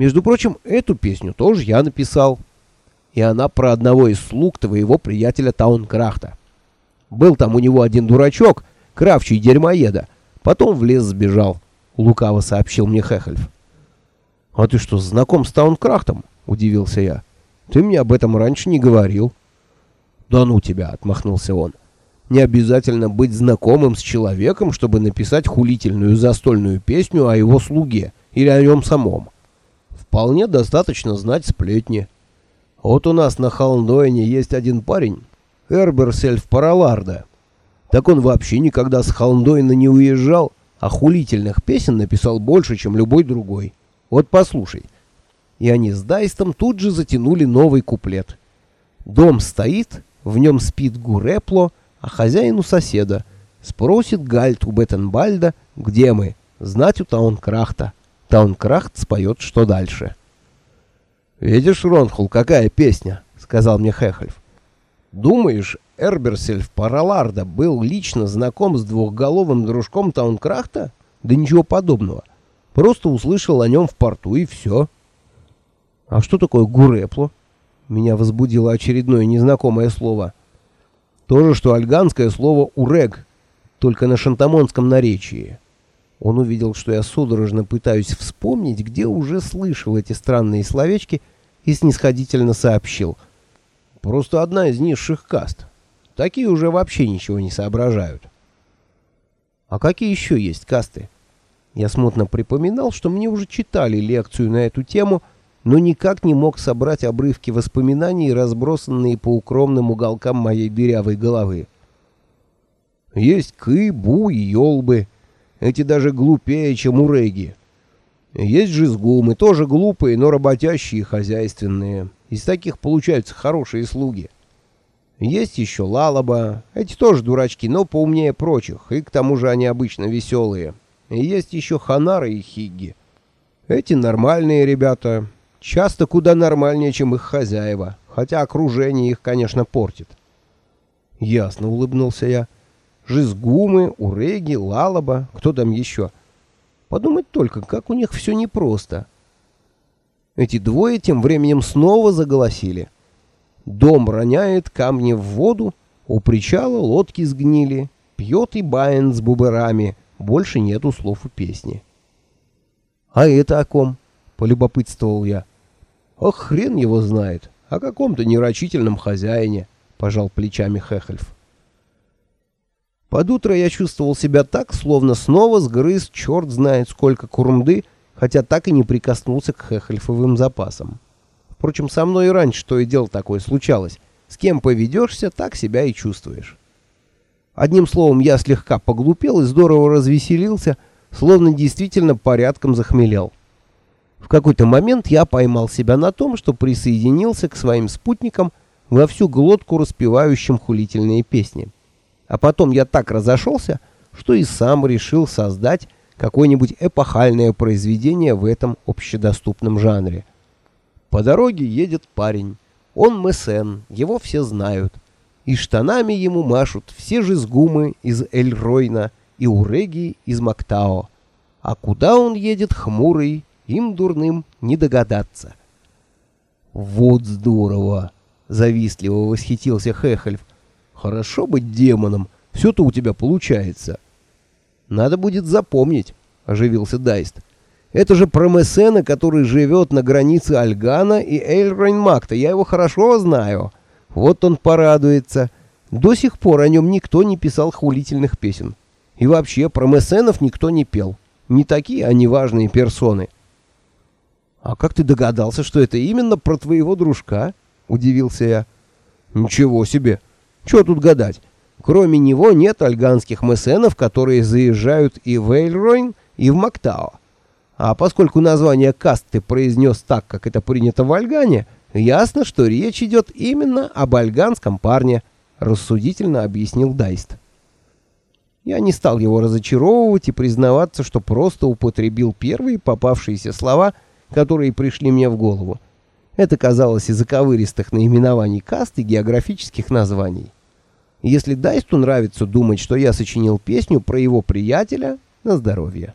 Между прочим, эту песню тоже я написал. И она про одного из слуг твоего приятеля Таункрахта. Был там у него один дурачок, кравчий дерьмоеда. Потом в лес сбежал, лукаво сообщил мне Хехельф. «А ты что, знаком с Таункрахтом?» — удивился я. «Ты мне об этом раньше не говорил». «Да ну тебя!» — отмахнулся он. «Не обязательно быть знакомым с человеком, чтобы написать хулительную застольную песню о его слуге или о нем самом. Вполне достаточно знать сплетни. Вот у нас на Холндойне есть один парень, Эрберсельф Параларда. Так он вообще никогда с Холндойна не уезжал, а хулительных песен написал больше, чем любой другой. Вот послушай. И они с Дайстом тут же затянули новый куплет. Дом стоит, в нем спит Гурепло, а хозяину соседа. Спросит Гальт у Беттенбальда, где мы, знать у Таункрахта. Таункрахт споет, что дальше. «Видишь, Ронхул, какая песня?» — сказал мне Хехельф. «Думаешь, Эрберсельф Параларда был лично знаком с двухголовым дружком Таункрахта? Да ничего подобного. Просто услышал о нем в порту и все». «А что такое гурепло?» Меня возбудило очередное незнакомое слово. То же, что альганское слово «урег», только на шантамонском наречии. Он увидел, что я судорожно пытаюсь вспомнить, где уже слышал эти странные словечки, и снисходительно сообщил. Просто одна из низших каст. Такие уже вообще ничего не соображают. А какие еще есть касты? Я смутно припоминал, что мне уже читали лекцию на эту тему, но никак не мог собрать обрывки воспоминаний, разбросанные по укромным уголкам моей дырявой головы. Есть кы, бу и ёлбы. Эти даже глупее, чем уреги. Есть же сгумы, тоже глупые, но работящие и хозяйственные. Из таких получаются хорошие слуги. Есть еще лалаба. Эти тоже дурачки, но поумнее прочих, и к тому же они обычно веселые. Есть еще ханары и хигги. Эти нормальные ребята. Часто куда нормальнее, чем их хозяева. Хотя окружение их, конечно, портит. Ясно, улыбнулся я. Жизгумы, Уреги, Лалаба, кто там еще? Подумать только, как у них все непросто. Эти двое тем временем снова заголосили. Дом роняет камни в воду, у причала лодки сгнили, пьет и баин с буберами, больше нету слов у песни. «А это о ком?» — полюбопытствовал я. «Ох, хрен его знает, о каком-то нерочительном хозяине», — пожал плечами Хехельф. Под утро я чувствовал себя так, словно снова сгрыз черт знает сколько курмды, хотя так и не прикоснулся к хехельфовым запасам. Впрочем, со мной и раньше то и дело такое случалось. С кем поведешься, так себя и чувствуешь. Одним словом, я слегка поглупел и здорово развеселился, словно действительно порядком захмелел. В какой-то момент я поймал себя на том, что присоединился к своим спутникам во всю глотку распевающим хулительные песни. А потом я так разошелся, что и сам решил создать какое-нибудь эпохальное произведение в этом общедоступном жанре. По дороге едет парень. Он мессен, его все знают. И штанами ему машут все же сгумы из Эльройна и уреги из Мактао. А куда он едет хмурый, им дурным не догадаться. «Вот здорово!» — завистливо восхитился Хехельф. Хорошо быть демоном, все-то у тебя получается. Надо будет запомнить, оживился Дайст. Это же Промесена, который живет на границе Альгана и Эйльройнмакта. Я его хорошо знаю. Вот он порадуется. До сих пор о нем никто не писал хулительных песен. И вообще, Промесенов никто не пел. Не такие они важные персоны. «А как ты догадался, что это именно про твоего дружка?» — удивился я. «Ничего себе! Что тут гадать? Кроме него нет альганских мессенов, которые заезжают и в Эйльройн, и в Мактао. А поскольку название каст ты произнес так, как это принято в Альгане, ясно, что речь идет именно об альганском парне, рассудительно объяснил Дайст. Я не стал его разочаровывать и признаваться, что просто употребил первые попавшиеся слова, которые пришли мне в голову. Это казалось из заковыристых наименований каст и географических названий. Если Дайсту нравится думать, что я сочинил песню про его приятеля, на здоровье.